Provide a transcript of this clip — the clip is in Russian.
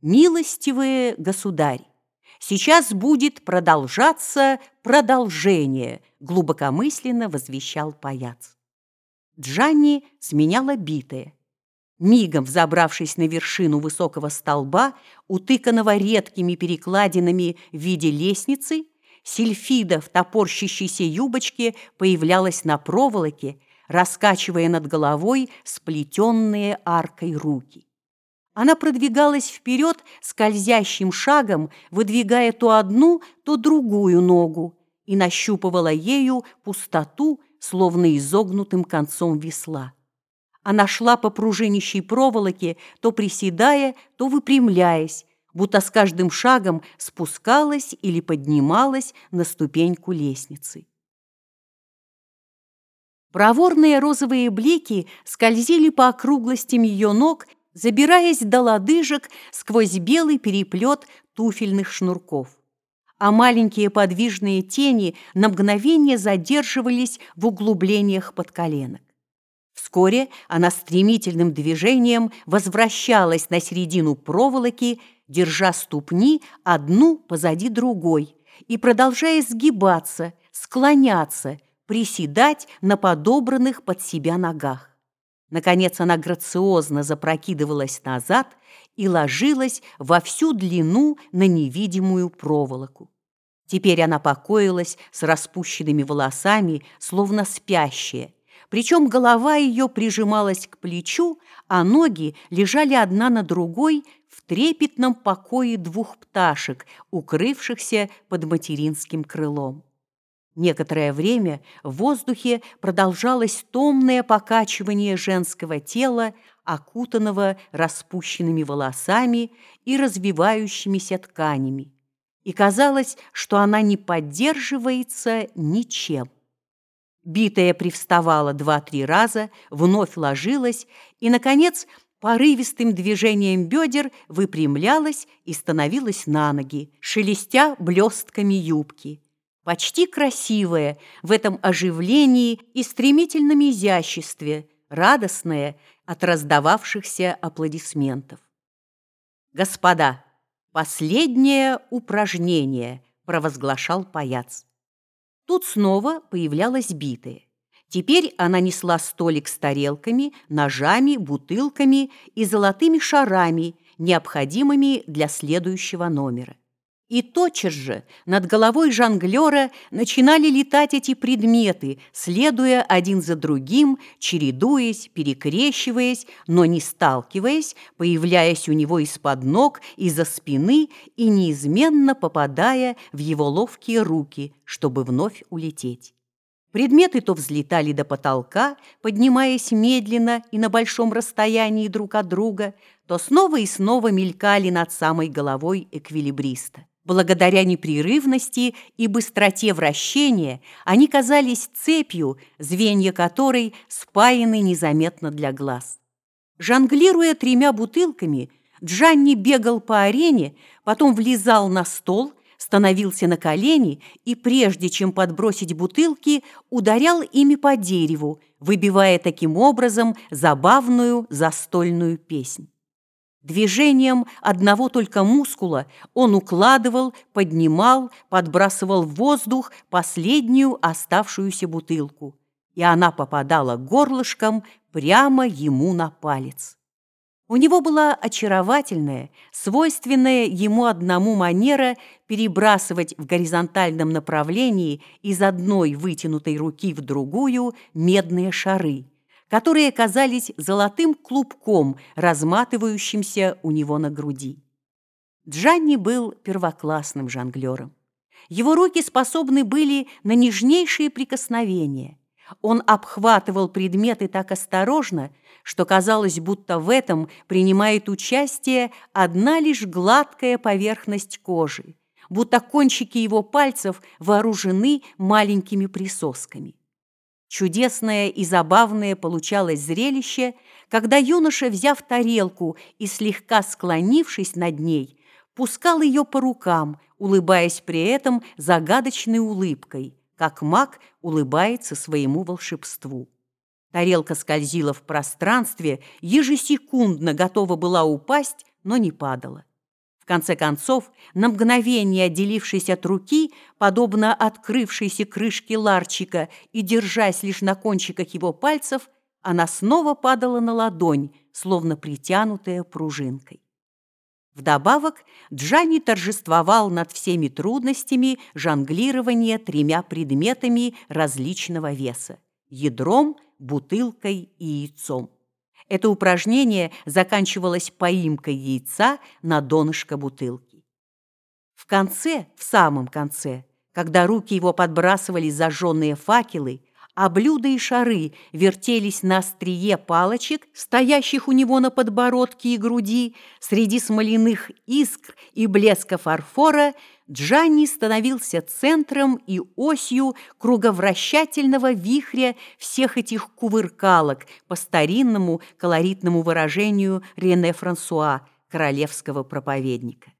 Милостивые государь, сейчас будет продолжаться продолжение, глубокомысленно возвещал паяц. Джанни сменяла битое. Мигом взобравшись на вершину высокого столба, утыканного редкими перекладинами в виде лестницы, Сильфида в топорщащейся юбочке появлялась на проволоке, раскачивая над головой сплетенные аркой руки. Она продвигалась вперед скользящим шагом, выдвигая то одну, то другую ногу, и нащупывала ею пустоту, словно изогнутым концом весла. Она шла по пружинищей проволоке, то приседая, то выпрямляясь, будто с каждым шагом спускалась или поднималась на ступеньку лестницы. Проворные розовые блики скользили по округлостям ее ног забираясь до лодыжек сквозь белый переплет туфельных шнурков. А маленькие подвижные тени на мгновение задерживались в углублениях под коленок. Вскоре она стремительным движением возвращалась на середину проволоки, держа ступни одну позади другой и продолжая сгибаться, склоняться, приседать на подобранных под себя ногах. Наконец она грациозно запрокидывалась назад и ложилась во всю длину на невидимую проволоку. Теперь она покоилась с распущенными волосами, словно спящая, причем голова ее прижималась к плечу, а ноги лежали одна на другой в трепетном покое двух пташек, укрывшихся под материнским крылом. Некоторое время в воздухе продолжалось томное покачивание женского тела, окутанного распущенными волосами и развивающимися тканями. И казалось, что она не поддерживается ничем. Битая привставала два-три раза, вновь ложилась и, наконец, порывистым движением бедер выпрямлялась и становилась на ноги, шелестя блестками юбки почти красивая в этом оживлении и стремительном изяществе, радостная от раздававшихся аплодисментов. «Господа, последнее упражнение», – провозглашал паяц. Тут снова появлялась битая. Теперь она несла столик с тарелками, ножами, бутылками и золотыми шарами, необходимыми для следующего номера. И тотчас же над головой жонглера начинали летать эти предметы, следуя один за другим, чередуясь, перекрещиваясь, но не сталкиваясь, появляясь у него из-под ног, из-за спины и неизменно попадая в его ловкие руки, чтобы вновь улететь. Предметы то взлетали до потолка, поднимаясь медленно и на большом расстоянии друг от друга, то снова и снова мелькали над самой головой эквилибриста. Благодаря непрерывности и быстроте вращения они казались цепью, звенья которой спаяны незаметно для глаз. Жонглируя тремя бутылками, Джанни бегал по арене, потом влезал на стол, становился на колени и, прежде чем подбросить бутылки, ударял ими по дереву, выбивая таким образом забавную застольную песнь. Движением одного только мускула он укладывал, поднимал, подбрасывал в воздух последнюю оставшуюся бутылку, и она попадала горлышком прямо ему на палец. У него была очаровательная, свойственная ему одному манера перебрасывать в горизонтальном направлении из одной вытянутой руки в другую медные шары – которые казались золотым клубком, разматывающимся у него на груди. Джанни был первоклассным жонглером. Его руки способны были на нежнейшие прикосновения. Он обхватывал предметы так осторожно, что казалось, будто в этом принимает участие одна лишь гладкая поверхность кожи, будто кончики его пальцев вооружены маленькими присосками. Чудесное и забавное получалось зрелище, когда юноша, взяв тарелку и слегка склонившись над ней, пускал ее по рукам, улыбаясь при этом загадочной улыбкой, как маг улыбается своему волшебству. Тарелка скользила в пространстве, ежесекундно готова была упасть, но не падала. Конце концов, на мгновение отделившись от руки, подобно открывшейся крышке ларчика и держась лишь на кончиках его пальцев, она снова падала на ладонь, словно притянутая пружинкой. Вдобавок, Джанни торжествовал над всеми трудностями жонглирования тремя предметами различного веса – ядром, бутылкой и яйцом. Это упражнение заканчивалось поимкой яйца на донышко бутылки. В конце, в самом конце, когда руки его подбрасывали зажженные факелы, а блюда и шары вертелись на острие палочек, стоящих у него на подбородке и груди, среди смоляных искр и блеска фарфора, Джанни становился центром и осью круговращательного вихря всех этих кувыркалок по старинному колоритному выражению Рене Франсуа, королевского проповедника.